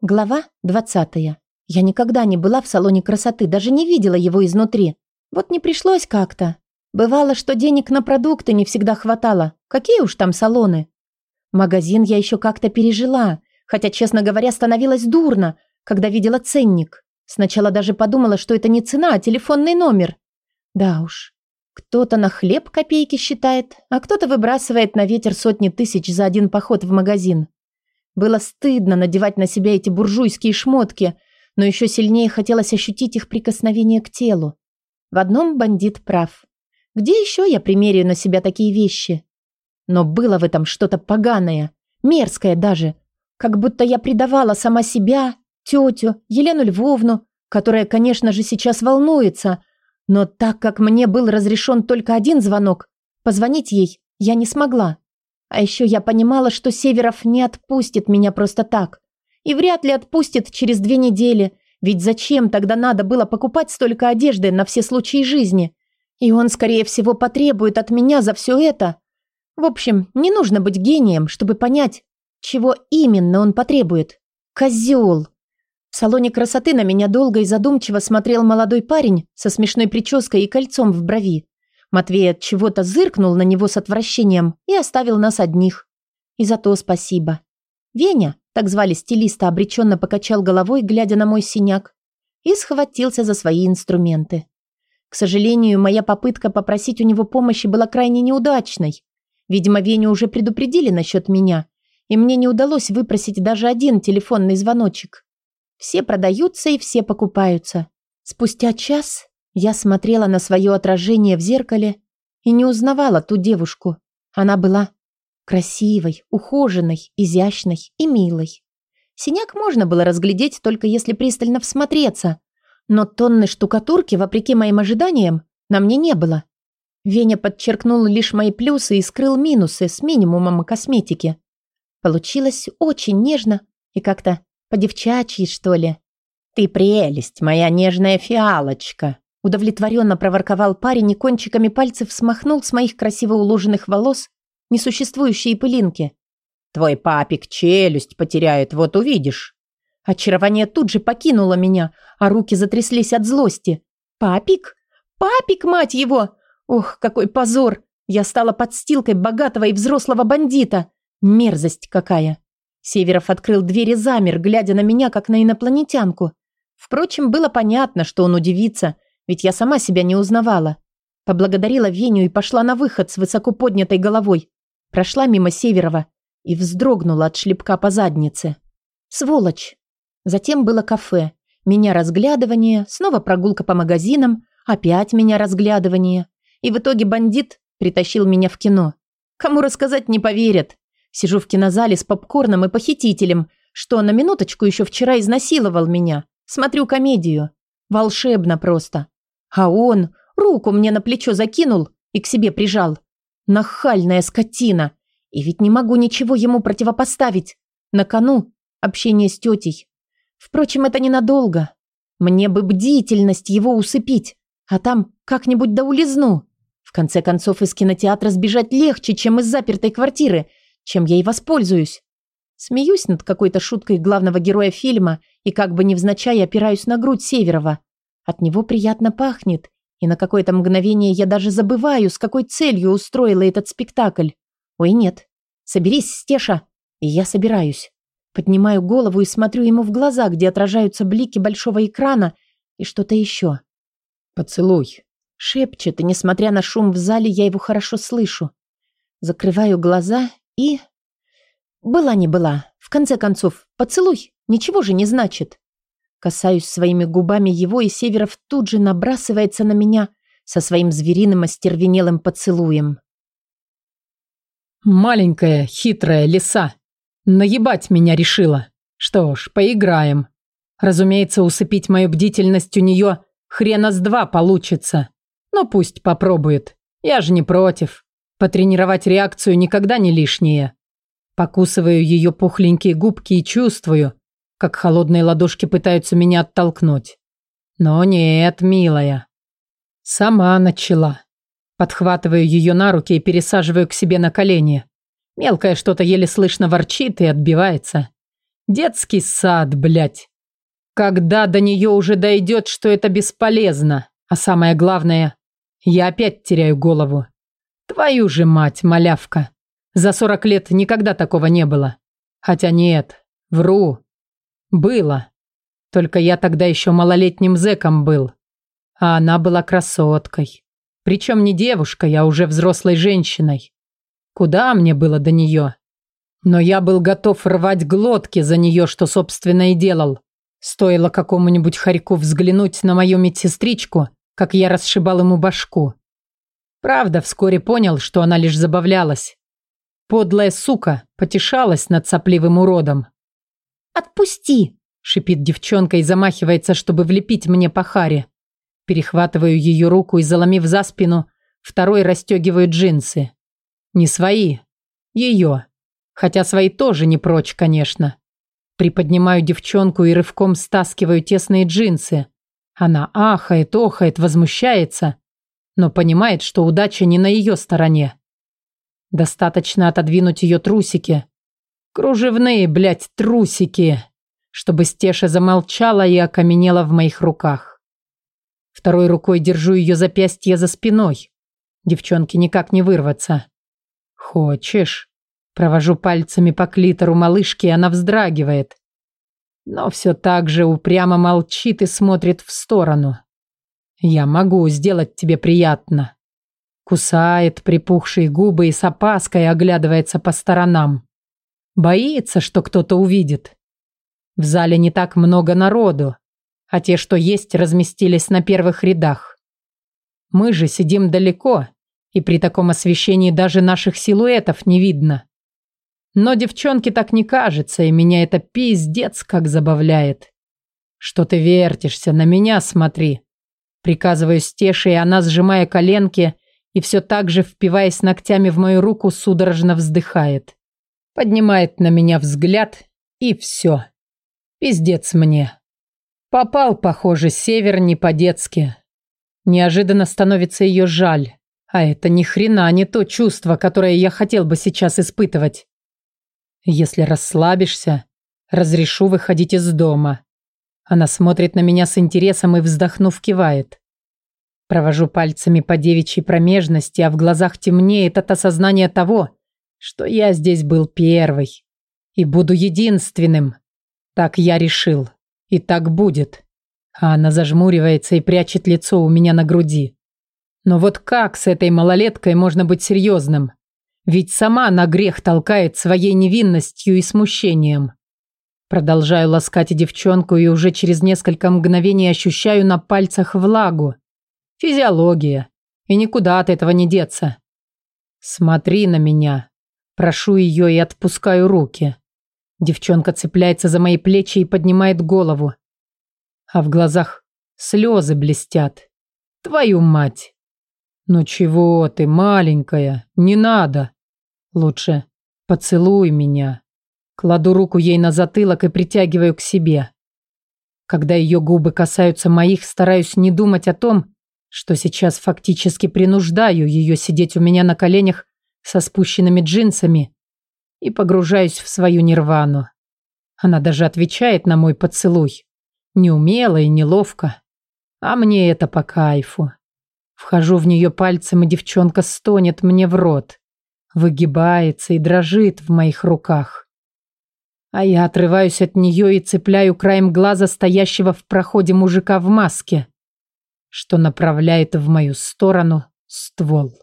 Глава 20. Я никогда не была в салоне красоты, даже не видела его изнутри. Вот не пришлось как-то. Бывало, что денег на продукты не всегда хватало. Какие уж там салоны. Магазин я еще как-то пережила, хотя, честно говоря, становилось дурно, когда видела ценник. Сначала даже подумала, что это не цена, а телефонный номер. Да уж. Кто-то на хлеб копейки считает, а кто-то выбрасывает на ветер сотни тысяч за один поход в магазин. Было стыдно надевать на себя эти буржуйские шмотки, но еще сильнее хотелось ощутить их прикосновение к телу. В одном бандит прав. Где еще я примеряю на себя такие вещи? Но было в этом что-то поганое, мерзкое даже. Как будто я предавала сама себя, тетю, Елену Львовну, которая, конечно же, сейчас волнуется, но так как мне был разрешен только один звонок, позвонить ей я не смогла. А еще я понимала, что Северов не отпустит меня просто так. И вряд ли отпустит через две недели, ведь зачем тогда надо было покупать столько одежды на все случаи жизни? И он, скорее всего, потребует от меня за все это. В общем, не нужно быть гением, чтобы понять, чего именно он потребует. Козел. В салоне красоты на меня долго и задумчиво смотрел молодой парень со смешной прической и кольцом в брови. Матвей от чего-то зыркнул на него с отвращением и оставил нас одних. И за то спасибо. Веня, так звали стилиста, обреченно покачал головой, глядя на мой синяк, и схватился за свои инструменты. К сожалению, моя попытка попросить у него помощи была крайне неудачной. Видимо, Веню уже предупредили насчет меня, и мне не удалось выпросить даже один телефонный звоночек. Все продаются и все покупаются. Спустя час я смотрела на свое отражение в зеркале и не узнавала ту девушку. Она была красивой, ухоженной, изящной и милой. Синяк можно было разглядеть только если пристально всмотреться, но тонны штукатурки, вопреки моим ожиданиям, на мне не было. Веня подчеркнул лишь мои плюсы и скрыл минусы с минимумом косметики. Получилось очень нежно и как-то по-девчачьи, что ли. «Ты прелесть, моя нежная фиалочка!» Удовлетворенно проворковал парень и кончиками пальцев смахнул с моих красиво уложенных волос несуществующие пылинки. «Твой папик челюсть потеряет, вот увидишь». Очарование тут же покинуло меня, а руки затряслись от злости. «Папик? Папик, мать его! Ох, какой позор! Я стала подстилкой богатого и взрослого бандита. Мерзость какая!» Северов открыл дверь и замер, глядя на меня, как на инопланетянку. Впрочем, было понятно, что он удивится – ведь я сама себя не узнавала. Поблагодарила Веню и пошла на выход с высоко поднятой головой. Прошла мимо Северова и вздрогнула от шлепка по заднице. Сволочь. Затем было кафе. Меня разглядывание, снова прогулка по магазинам, опять меня разглядывание. И в итоге бандит притащил меня в кино. Кому рассказать не поверят. Сижу в кинозале с попкорном и похитителем, что на минуточку еще вчера изнасиловал меня. Смотрю комедию. Волшебно просто. А он руку мне на плечо закинул и к себе прижал. Нахальная скотина. И ведь не могу ничего ему противопоставить. На кону общение с тетей. Впрочем, это ненадолго. Мне бы бдительность его усыпить, а там как-нибудь да улизну. В конце концов, из кинотеатра сбежать легче, чем из запертой квартиры, чем я и воспользуюсь. Смеюсь над какой-то шуткой главного героя фильма и как бы невзначай опираюсь на грудь Северова. От него приятно пахнет, и на какое-то мгновение я даже забываю, с какой целью устроила этот спектакль. Ой, нет. Соберись, Стеша. И я собираюсь. Поднимаю голову и смотрю ему в глаза, где отражаются блики большого экрана и что-то еще. «Поцелуй», — шепчет, и, несмотря на шум в зале, я его хорошо слышу. Закрываю глаза и... Была не была. В конце концов, поцелуй ничего же не значит. Касаюсь своими губами его, и Северов тут же набрасывается на меня со своим звериным остервенелым поцелуем. «Маленькая, хитрая лиса. Наебать меня решила. Что ж, поиграем. Разумеется, усыпить мою бдительность у нее хрена с два получится. Но пусть попробует. Я же не против. Потренировать реакцию никогда не лишнее. Покусываю ее пухленькие губки и чувствую, как холодные ладошки пытаются меня оттолкнуть. Но нет, милая. Сама начала. Подхватываю ее на руки и пересаживаю к себе на колени. Мелкое что-то еле слышно ворчит и отбивается. Детский сад, блядь. Когда до нее уже дойдет, что это бесполезно. А самое главное, я опять теряю голову. Твою же мать, малявка. За сорок лет никогда такого не было. Хотя нет, вру. Было. Только я тогда еще малолетним зэком был. А она была красоткой. Причем не девушкой, а уже взрослой женщиной. Куда мне было до нее? Но я был готов рвать глотки за нее, что, собственно, и делал. Стоило какому-нибудь хорьку взглянуть на мою медсестричку, как я расшибал ему башку. Правда, вскоре понял, что она лишь забавлялась. Подлая сука потешалась над сопливым уродом. «Отпусти!» – шипит девчонка и замахивается, чтобы влепить мне по харе. Перехватываю ее руку и, заломив за спину, второй расстегиваю джинсы. Не свои. Ее. Хотя свои тоже не прочь, конечно. Приподнимаю девчонку и рывком стаскиваю тесные джинсы. Она ахает, охает, возмущается, но понимает, что удача не на ее стороне. Достаточно отодвинуть ее трусики. Кружевные, блядь, трусики. Чтобы Стеша замолчала и окаменела в моих руках. Второй рукой держу ее запястье за спиной. Девчонке никак не вырваться. «Хочешь?» Провожу пальцами по клитору малышки, и она вздрагивает. Но все так же упрямо молчит и смотрит в сторону. «Я могу сделать тебе приятно». Кусает припухшие губы и с опаской оглядывается по сторонам. Боится, что кто-то увидит. В зале не так много народу, а те, что есть, разместились на первых рядах. Мы же сидим далеко, и при таком освещении даже наших силуэтов не видно. Но девчонке так не кажется, и меня это пиздец как забавляет. Что ты вертишься, на меня смотри. Приказываю Стеше, и она, сжимая коленки и все так же, впиваясь ногтями в мою руку, судорожно вздыхает. Поднимает на меня взгляд, и все. Пиздец мне. Попал, похоже, север не по-детски. Неожиданно становится ее жаль. А это ни хрена не то чувство, которое я хотел бы сейчас испытывать. Если расслабишься, разрешу выходить из дома. Она смотрит на меня с интересом и, вздохнув, кивает. Провожу пальцами по девичьей промежности, а в глазах темнеет от осознания того, что я здесь был первый. И буду единственным. Так я решил. И так будет. А она зажмуривается и прячет лицо у меня на груди. Но вот как с этой малолеткой можно быть серьезным? Ведь сама на грех толкает своей невинностью и смущением. Продолжаю ласкать девчонку и уже через несколько мгновений ощущаю на пальцах влагу. Физиология. И никуда от этого не деться. Смотри на меня. Прошу ее и отпускаю руки. Девчонка цепляется за мои плечи и поднимает голову. А в глазах слезы блестят. Твою мать! «Ну чего ты, маленькая, не надо. Лучше поцелуй меня». Кладу руку ей на затылок и притягиваю к себе. Когда ее губы касаются моих, стараюсь не думать о том, что сейчас фактически принуждаю ее сидеть у меня на коленях со спущенными джинсами и погружаюсь в свою нирвану. Она даже отвечает на мой поцелуй. Неумело и неловко. А мне это по кайфу. Вхожу в нее пальцем, и девчонка стонет мне в рот. Выгибается и дрожит в моих руках. А я отрываюсь от нее и цепляю краем глаза стоящего в проходе мужика в маске, что направляет в мою сторону ствол.